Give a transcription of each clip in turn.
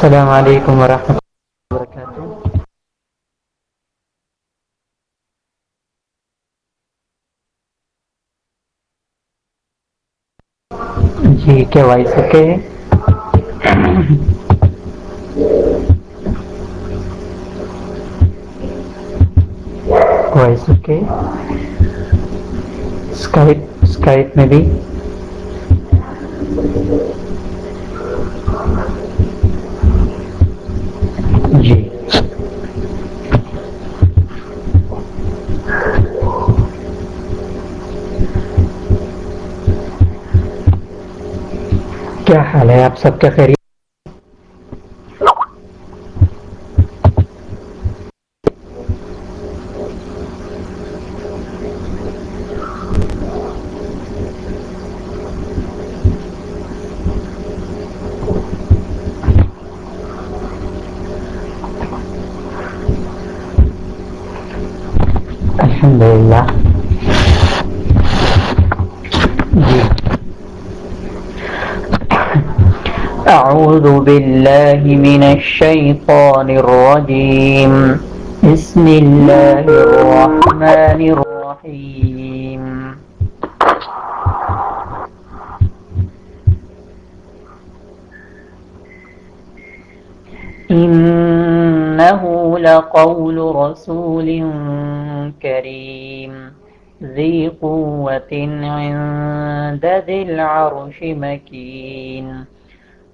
السلام علیکم ورحمۃ اللہ وبرکاتہ۔ جی کیا بھائی سکے وائس اوکے۔ اسکائپ اسکائپ میں بھی۔ کیا حال ہے؟ آپ سب کا خیریت؟ بالله من الشيطان الرجيم. بسم الله الرحمن الرحيم. إنه لقول رسول كريم. ذي قوة عند ذي العرش مكين.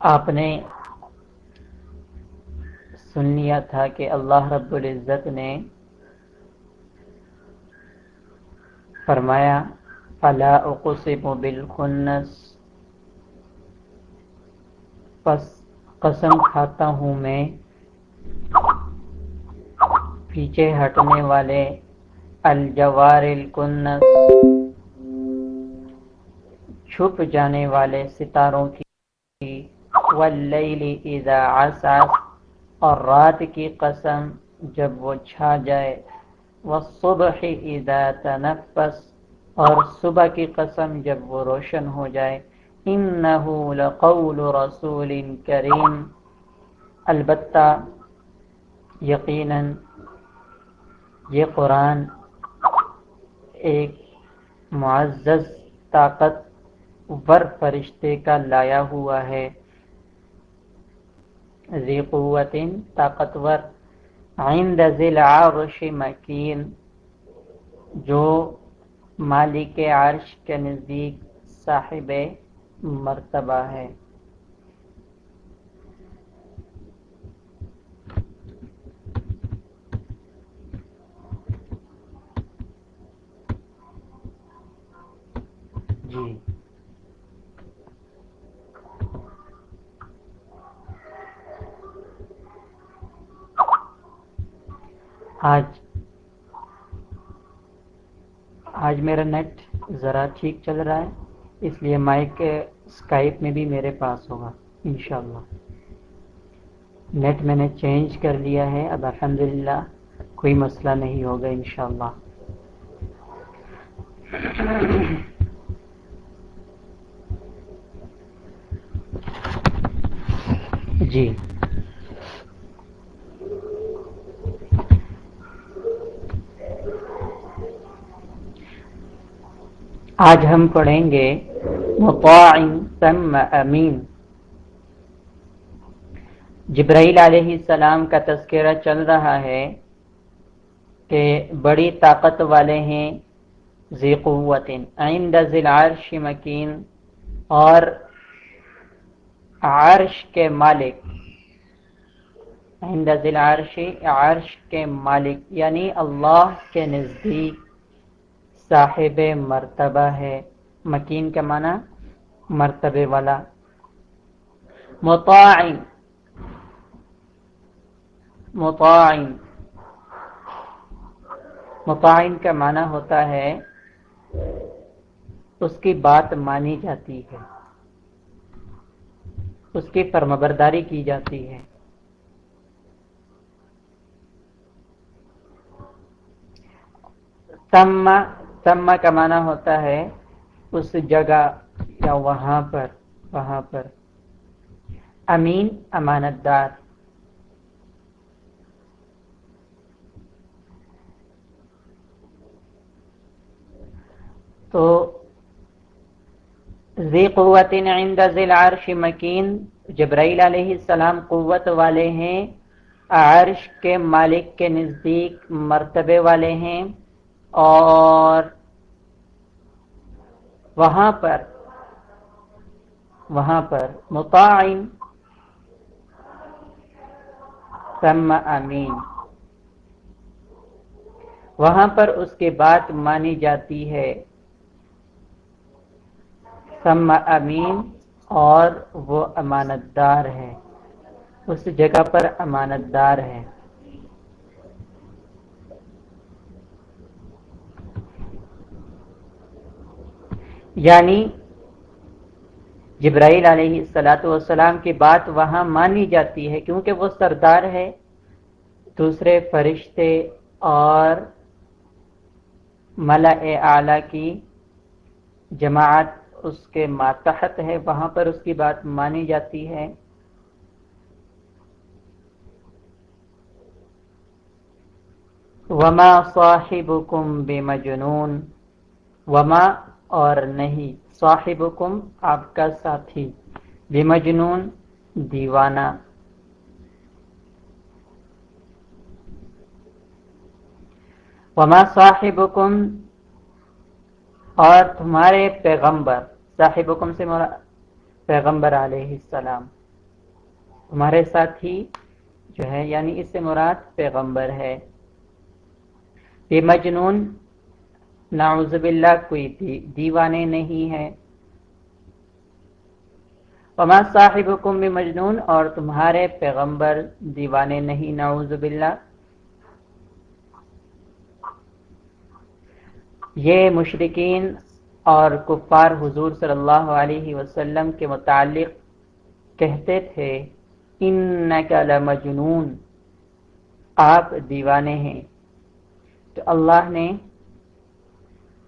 آپ نے سن لیا تھا کہ اللہ رب العزت نے فرمایا، فلا اقسم بالخنس پس قسم کھاتا ہوں میں پیچھے ہٹنے والے الجوار الکنس، چھپ جانے والے ستاروں کی واللیل اذا عساس اور رات کی قسم جب وہ چھا جائے۔ والصبح اذا تنفس، اور صبح کی قسم جب وہ روشن ہو جائے۔ انہو لقول رسول کریم۔ البتہ یقیناً یہ قرآن ایک معزز طاقت ور فرشتے کا لایا ہوا ہے۔ ذی قوت طاقتور عند ذی عرش مکین، جو مالک عرش کے نزدیک صاحب مرتبہ ہے۔ جی۔ آج آج میرا نیٹ ذرا ٹھیک چل رہا ہے، اس لیے مائک اسکائپ میں بھی میرے پاس ہوگا، انشاءاللہ۔ نیٹ میں نے چینج کر لیا ہے، اب الحمدللہ کوئی مسئلہ نہیں ہوگا، انشاءاللہ۔ جی۔ آج ہم پڑھیں گے مطاع ثم امین۔ جبرائیل علیہ السلام کا تذکرہ چل رہا ہے کہ بڑی طاقت والے ہیں ذی قوت عند ذی العرش مکین اور عرش کے مالک۔ عند ذی العرش، عرش کے مالک یعنی اللہ کے نزدیک۔ صاحب مرتبہ ہے۔ مکین کا معنی مرتبے والا۔ مطاعن۔ مطاعن۔ مطاعن کا معنی ہوتا ہے، اس کی بات مانی جاتی ہے۔ اس کی فرمبرداری کی جاتی ہے۔ تما تما کا معنی ہوتا ہے اس جگہ یا وہاں پر وہاں پر۔ امین امانت دار تو ذی قوت عند ذی العرش مکین۔ جبرائیل علیہ السلام قوت والے ہیں، عرش کے مالک کے نزدیک مرتبے والے ہیں۔ اور وہاں پر وہاں پر مطاعن ثم امین۔ وہاں پر اس کے بات مانی جاتی ہے۔ ثم امین اور وہ امانت دار ہے اس جگہ پر امانت دار ہے یعنی جبرائیل علیہ السلاۃ والسلام کی بات وہاں مانی جاتی ہے کیونکہ وہ سردار ہے، دوسرے فرشتے اور ملا اعلی کی جماعت اس کے ماتحت ہے، وہاں پر اس کی بات مانی جاتی ہے۔ وما صاحبکم بمجنون، وما اور نہیں، صاحبکم آپ کا ساتھی۔ بمجنون، دیوانہ۔ وما صاحبکم، اور تمہارے پیغمبر، صاحبکم سے مراد پیغمبر علیہ السلام۔ تمہارے ساتھی جو ہے یعنی اس سے مراد پیغمبر ہے۔ بمجنون نعوذ باللہ کوئی دیوانے نہیں ہے۔ وما صاحبکم بمجنون اور تمہارے پیغمبر دیوانے نہیں، نعوذ باللہ۔ یہ مشرقین اور کفار حضور صلی اللہ علیہ وسلم کے متعلق کہتے تھے، انکا لمجنون، آپ دیوانے ہیں۔ تو اللہ نے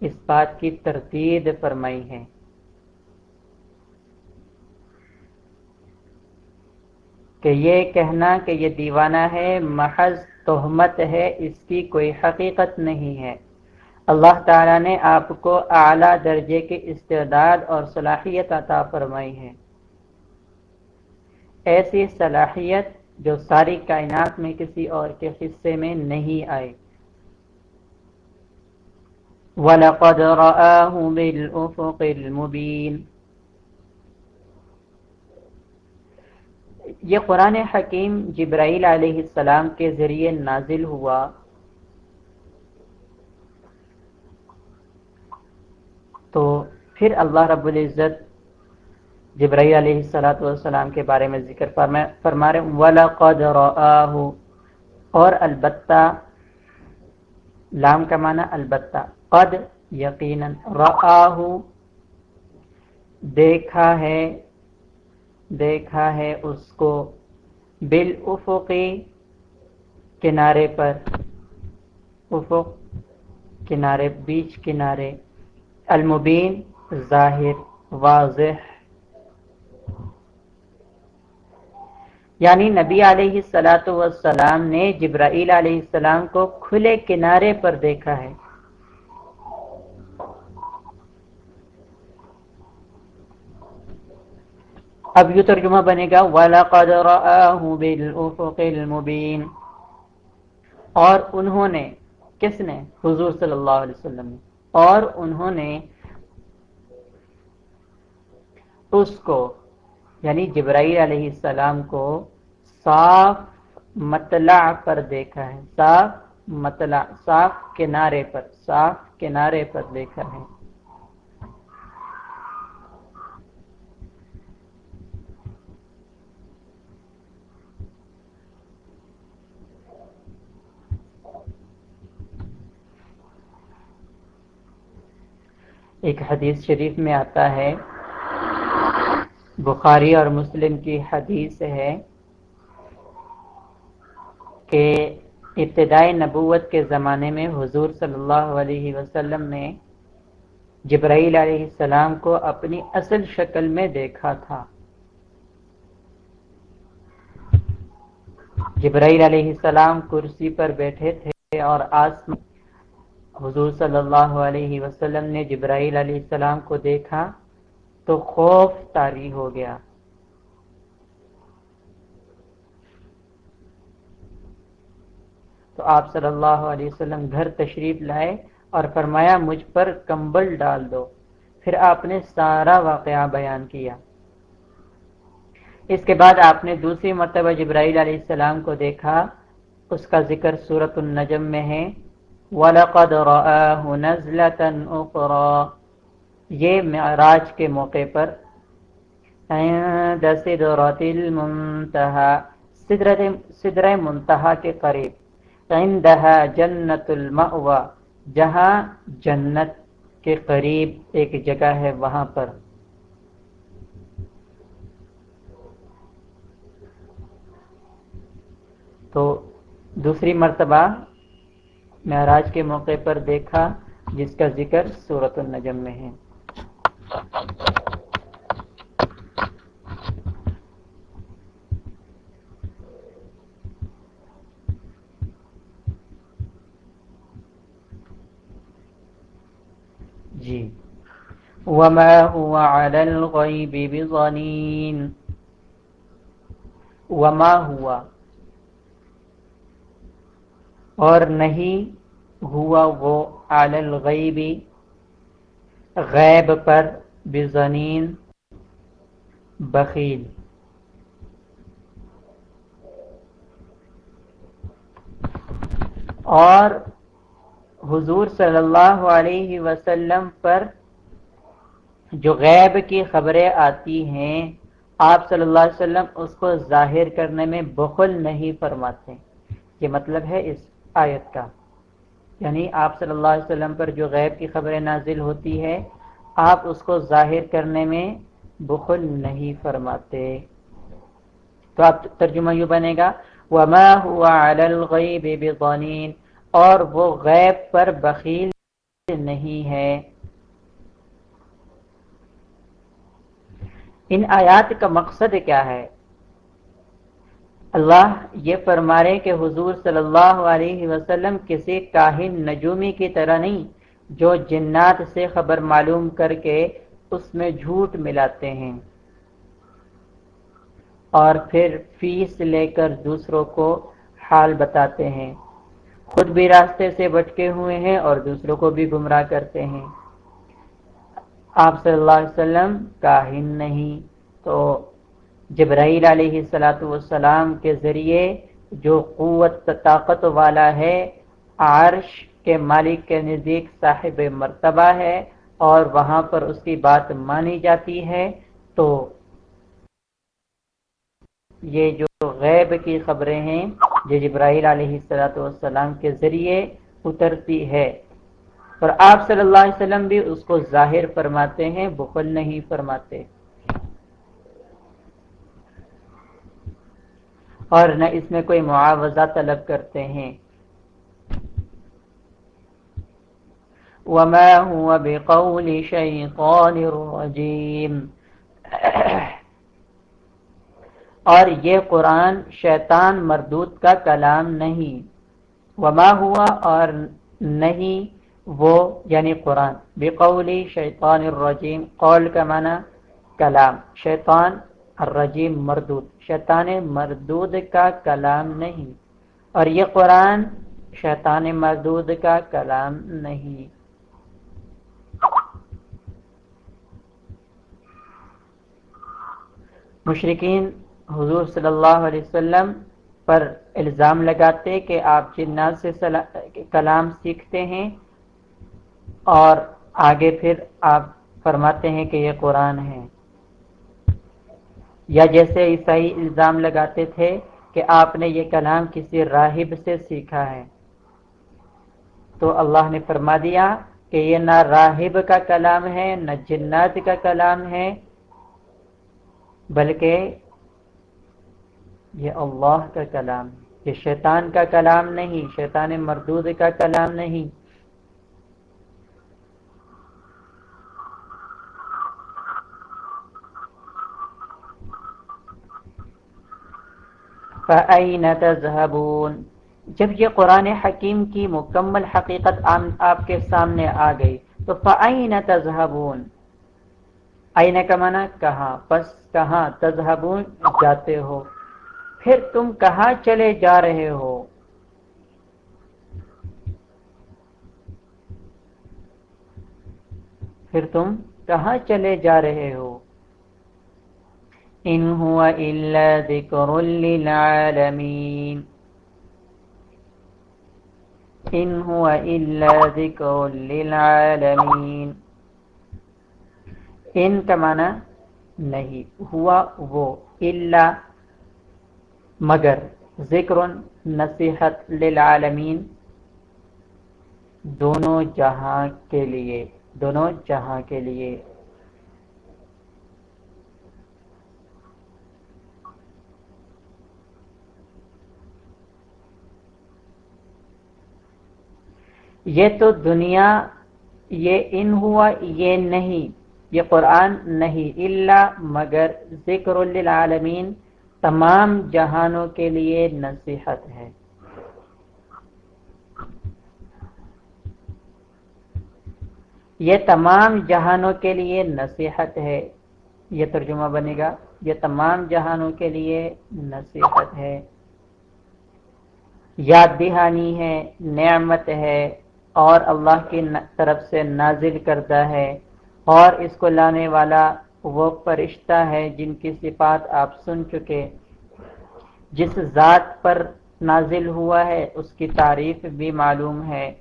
اس بات کی تردید فرمائی ہے۔ کہ یہ کہنا کہ یہ دیوانہ ہے، محض تہمت ہے، اس کی کوئی حقیقت نہیں ہے۔ اللہ تعالیٰ نے آپ کو اعلیٰ درجے کے استعداد اور صلاحیت عطا فرمائی ہے۔ ایسی صلاحیت جو ساری کائنات میں کسی اور کے حصے میں نہیں آئے۔ وَلَقَدْ رَآهُ بِالْأُفُقِ الْمُبِينَ. یہ قرآن حکیم جبرائیل علیہ السلام کے ذریعے نازل ہوا۔ تو پھر اللہ رب العزت جبرائیل علیہ السلاۃ والسلام کے بارے میں ذکر فرما رہے وَلَقَدْ رَآهُ اور البتہ، لام کا معنی البتہ۔ قد یقیناً رآہ دیکھا ہے دیکھا ہے اس کو بالافقی کنارے پر، افق، کنارے، بیچ کنارے، المبین، ظاہر، واضح۔ یعنی نبی علیہ السلاۃ والسلام نے جبرائیل علیہ السلام کو کھلے کنارے پر دیکھا ہے۔ اب یوں ترجمہ بنے گا، وَلَقَدْ رَآهُ بِالْأُفُقِ الْمُبِينَ۔ اور انہوں نے، کس نے؟ حضور صلی اللہ علیہ وسلم اور انہوں نے اس کو یعنی جبرائیل علیہ السلام کو صاف مطلع پر دیکھا ہے۔ صاف مطلع، صاف کنارے پر، صاف کنارے پر دیکھا ہے۔ ایک حدیث شریف میں آتا ہے۔ بخاری اور مسلم کی حدیث ہے کہ ابتدائی نبوت کے زمانے میں حضور صلی اللہ علیہ وسلم نے جبرائیل علیہ السلام کو اپنی اصل شکل میں دیکھا تھا۔ جبرائیل علیہ السلام کرسی پر بیٹھے تھے اور آسمان حضور صلی اللہ علیہ وسلم نے جبرائیل علیہ السلام کو دیکھا تو خوف تاری ہو گیا۔ تو آپ صلی اللہ علیہ وسلم گھر تشریف لائے اور فرمایا، مجھ پر کمبل ڈال دو۔ پھر آپ نے سارا واقعہ بیان کیا۔ اس کے بعد آپ نے دوسری مرتبہ جبرائیل علیہ السلام کو دیکھا۔ اس کا ذکر سورت النجم میں ہے۔ وَلَقَدْ رَآهُ نَزْلَةً أُخْرَى۔ یہ معراج کے موقع پر عند صدرت المنتہا صدر منتہا کے قریب عندها جنت المأوى، جہاں جنت کے قریب ایک جگہ ہے وہاں پر۔ تو دوسری مرتبہ معراج کے موقع پر دیکھا جس کا ذکر صورت النجم میں ہے۔ جی۔ وما هو على الغيب بظنين۔ وما ہوا اور نہیں ہوا وہ عال الغیبی غیب پر بزنین بخیل۔ اور حضور صلی اللہ علیہ وسلم پر جو غیب کی خبریں آتی ہیں، آپ صلی اللہ علیہ وسلم اس کو ظاہر کرنے میں بخل نہیں فرماتے۔ یہ مطلب ہے اس آیت کا۔ یعنی آپ صلی اللہ علیہ وسلم پر جو غیب کی خبریں نازل ہوتی ہے، آپ اس کو ظاہر کرنے میں بخل نہیں فرماتے۔ تو آپ ترجمہ یوں بنے گا، وما هو على الغیب بضانین اور وہ غیب پر بخیل نہیں ہے۔ ان آیات کا مقصد کیا ہے؟ اللہ یہ فرما رہے کہ حضور صلی اللہ علیہ وسلم کسی کاہن نجومی کی طرح نہیں، جو جنات سے خبر معلوم کر کے اس میں جھوٹ ملاتے ہیں۔ اور پھر فیس لے کر دوسروں کو حال بتاتے ہیں۔ خود بھی راستے سے بٹکے ہوئے ہیں اور دوسروں کو بھی گمراہ کرتے ہیں۔ آپ صلی اللہ علیہ وسلم کاہن نہیں تو جبرائیل علیہ السلاۃ والسلام کے ذریعے جو قوت، طاقت والا ہے، عرش کے مالک کے نزدیک صاحب مرتبہ ہے اور وہاں پر اس کی بات مانی جاتی ہے، تو یہ جو غیب کی خبریں ہیں، جو جبرائیل علیہ السلاۃ والسلام کے ذریعے اترتی ہے۔ اور آپ صلی اللہ علیہ وسلم بھی اس کو ظاہر فرماتے ہیں، بخل نہیں فرماتے۔ اور نہ اس میں کوئی معاوضہ طلب کرتے ہیں۔ وما هو بقول شیطان الرجیم اور یہ قرآن شیطان مردود کا کلام نہیں۔ وما ہوا اور نہیں، وہ یعنی قرآن۔ بقول شیطان الرجیم قول کا معنی کلام۔ شیطان الرجیم مردود، شیطان مردود کا کلام نہیں، اور یہ قرآن شیطان مردود کا کلام نہیں۔ مشرقین حضور صلی اللہ علیہ وسلم پر الزام لگاتے کہ آپ جنات سے کلام سیکھتے ہیں، اور آگے پھر آپ فرماتے ہیں کہ یہ قرآن ہے۔ یا جیسے عیسائی الزام لگاتے تھے کہ آپ نے یہ کلام کسی راہب سے سیکھا ہے۔ تو اللہ نے فرما دیا کہ یہ نہ راہب کا کلام ہے، نہ جنات کا کلام ہے، بلکہ یہ اللہ کا کلام یہ شیطان کا کلام نہیں، شیطان مردود کا کلام نہیں۔ فَأَيْنَ تَذْهَبُونَ؟ جب یہ قرآن حکیم کی مکمل حقیقت آپ کے سامنے آ گئی، تو فَأَيْنَ تَذْهَبُونَ؟ آئینہ کا معنی کہاں؟ پس کہاں تذہبون جاتے ہو؟ پھر تم کہاں چلے جا رہے ہو؟ پھر تم کہاں چلے جا رہے ہو؟ ان هو الا ذکر للعالمین ان هو الا ذکر للعالمین ان کا معنی نہیں ہوا وہ اللہ مگر ذکر نصیحت للعالمین دونوں جہاں کے لیے، دونوں جہاں کے لیے یہ تو دنیا، یہ ان ہوا، یہ نہیں، یہ قرآن نہیں اللہ مگر ذکر للعالمین، تمام جہانوں کے لیے نصیحت ہے۔ یہ تمام جہانوں کے لیے نصیحت ہے۔ یہ ترجمہ بنے گا۔ یہ تمام جہانوں کے لیے نصیحت ہے۔ یاد دہانی ہے، نعمت ہے۔ اور اللہ کی طرف سے نازل کردہ ہے۔ اور اس کو لانے والا وہ فرشتہ ہے جن کی صفات آپ سن چکے۔ جس ذات پر نازل ہوا ہے، اس کی تعریف بھی معلوم ہے۔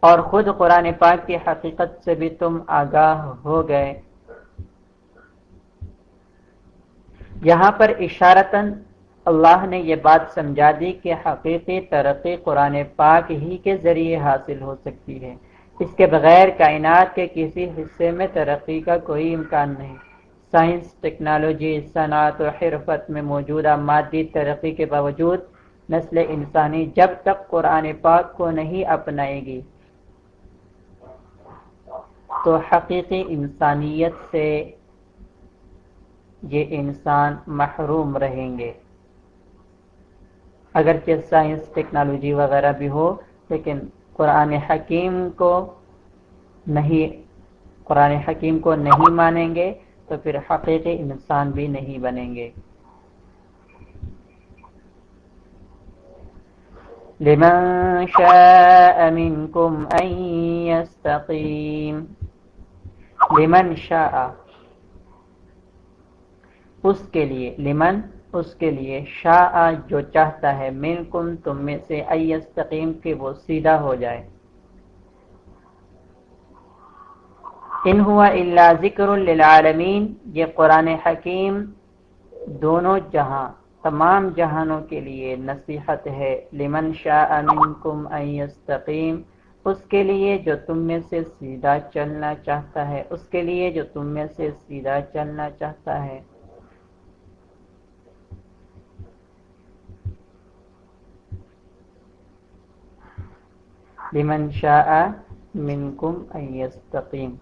اور خود قرآن پاک کی حقیقت سے بھی تم آگاہ ہو گئے۔ یہاں پر اشارتاً اللہ نے یہ بات سمجھا دی کہ حقیقی ترقی قرآن پاک ہی کے ذریعے حاصل ہو سکتی ہے۔ اس کے بغیر کائنات کے کسی حصے میں ترقی کا کوئی امکان نہیں۔ سائنس، ٹیکنالوجی، صنعت و حرفت میں موجودہ مادی ترقی کے باوجود نسل انسانی جب تک قرآن پاک کو نہیں اپنائے گی، تو حقیقی انسانیت سے یہ انسان محروم رہیں گے۔ اگرچہ سائنس، ٹیکنالوجی وغیرہ بھی ہو، لیکن قرآن حکیم کو نہیں، قرآن حکیم کو نہیں مانیں گے تو پھر حقیقی انسان بھی نہیں بنیں گے۔ لمن شاء منكم ان يستقيم لمن شاء۔ اس کے لیے، لمن اس کے لیے شاء جو چاہتا ہے، منکم تم میں سے ایستقیم کہ وہ سیدھا ہو جائے۔ ان ہوا اللہ ذکر للعالمین، یہ قرآن حکیم دونوں جہاں، تمام جہانوں کے لیے نصیحت ہے۔ لمن شاء منکم ان یستقیم، اس کے لیے جو تم میں سے سیدھا چلنا چاہتا ہے، اس کے لیے جو تم میں سے سیدھا چلنا چاہتا ہے۔ لمن شاء منکم ان یستقیم۔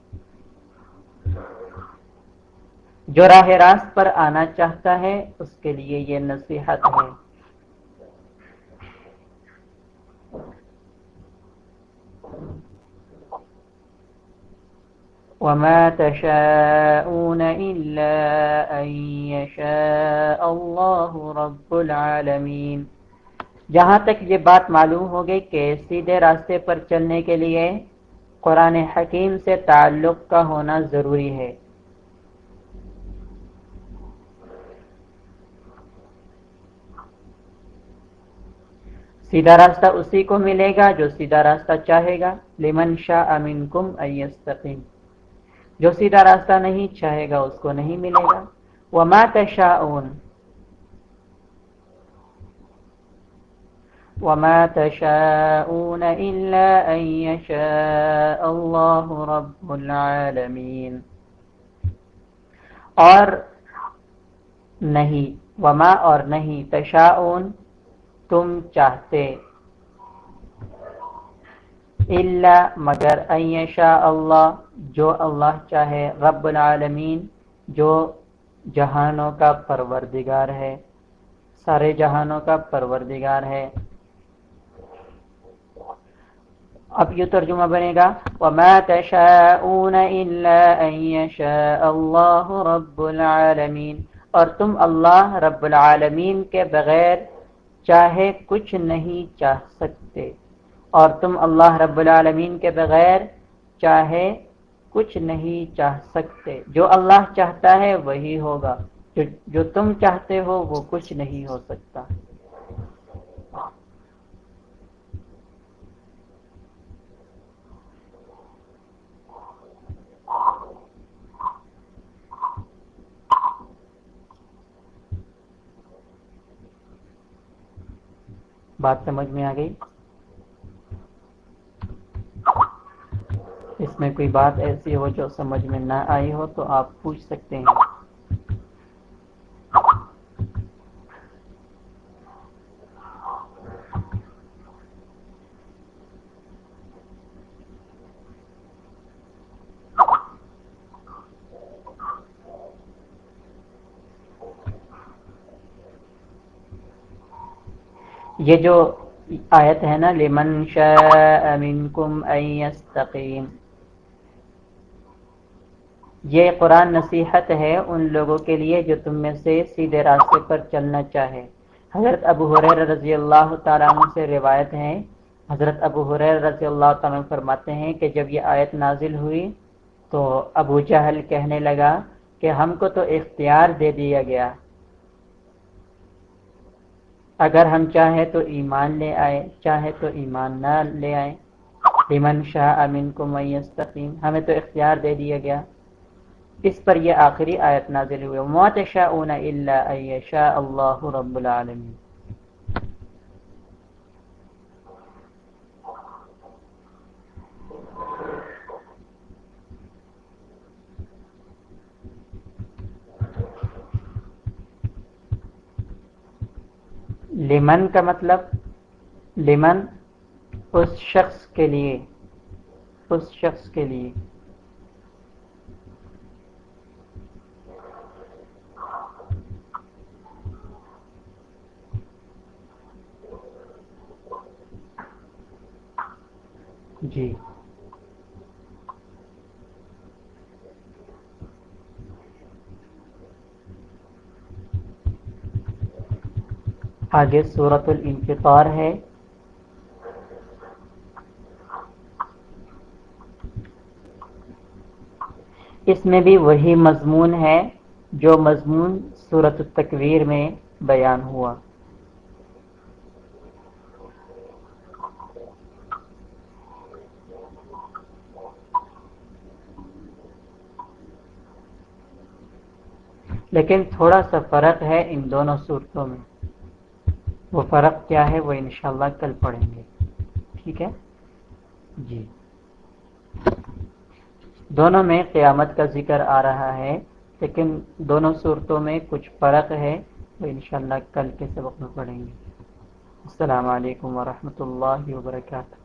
جو راہ راست پر آنا چاہتا ہے، اس کے لیے یہ نصیحت ہے۔ وما تشاءون إلا أن يشاء الله رب العالمين۔ جہاں تک یہ بات معلوم ہو گئی کہ سیدھے راستے پر چلنے کے لیے قرآن حکیم سے تعلق کا ہونا ضروری ہے۔ سیدھا راستہ اسی کو ملے گا جو سیدھا راستہ چاہے گا۔ لمن شاہ امین کم جو سیدھا راستہ نہیں چاہے گا، اس کو نہیں ملے گا۔ وہ مات وما تشاءون إلا أن يشاء الله رب العالمين اور نہیں، وما اور نہیں تشاؤن تم چاہتے اللہ مگر شاء اللہ جو اللہ چاہے، رب العالمین جو جہانوں کا پروردگار ہے، سارے جہانوں کا پروردگار ہے۔ اب یہ ترجمہ بنے گا وما تشاءون الا ان يشاء الله رب العالمین اور تم اللہ رب العالمین کے بغیر چاہے کچھ نہیں چاہ سکتے۔ اور تم اللہ رب العالمین کے بغیر چاہے کچھ نہیں چاہ سکتے۔ جو اللہ چاہتا ہے وہی ہوگا جو, جو تم چاہتے ہو وہ کچھ نہیں ہو سکتا۔ بات سمجھ میں آ گئی۔ اس میں کوئی بات ایسی ہو جو سمجھ میں نہ آئی ہو تو آپ پوچھ سکتے ہیں۔ یہ جو آیت ہے نا، لمن شاء منکم ان یستقیم یہ قرآن نصیحت ہے ان لوگوں کے لیے جو تم میں سے سیدھے راستے پر چلنا چاہے۔ حضرت ابو حریر رضی اللہ تعالیٰ عنہ سے روایت ہیں حضرت ابو حریر رضی اللہ تعالیٰ فرماتے ہیں کہ جب یہ آیت نازل ہوئی تو ابو جہل کہنے لگا کہ ہم کو تو اختیار دے دیا گیا۔ اگر ہم چاہیں تو ایمان لے آئے چاہے تو ایمان نہ لے آئے۔ لمن شاہ امین کو میستقیم ہمیں تو اختیار دے دیا گیا۔ اس پر یہ آخری آیت نازل ہوئے موت شاہ اون اللہ شاہ اللہ رب العالمین لمن کا مطلب لمن اس شخص کے لیے اس شخص کے لیے جی آگے صورت الانفطار ہے۔ اس میں بھی وہی مضمون ہے جو مضمون صورت التکویر میں بیان ہوا۔ لیکن تھوڑا سا فرق ہے ان دونوں صورتوں میں۔ وہ فرق کیا ہے وہ انشاءاللہ کل پڑھیں گے۔ ٹھیک ہے؟ جی۔ دونوں میں قیامت کا ذکر آ رہا ہے، لیکن دونوں صورتوں میں کچھ فرق ہے، وہ انشاءاللہ کل کے سبق میں پڑھیں گے۔ السلام علیکم ورحمۃ اللہ وبرکاتہ۔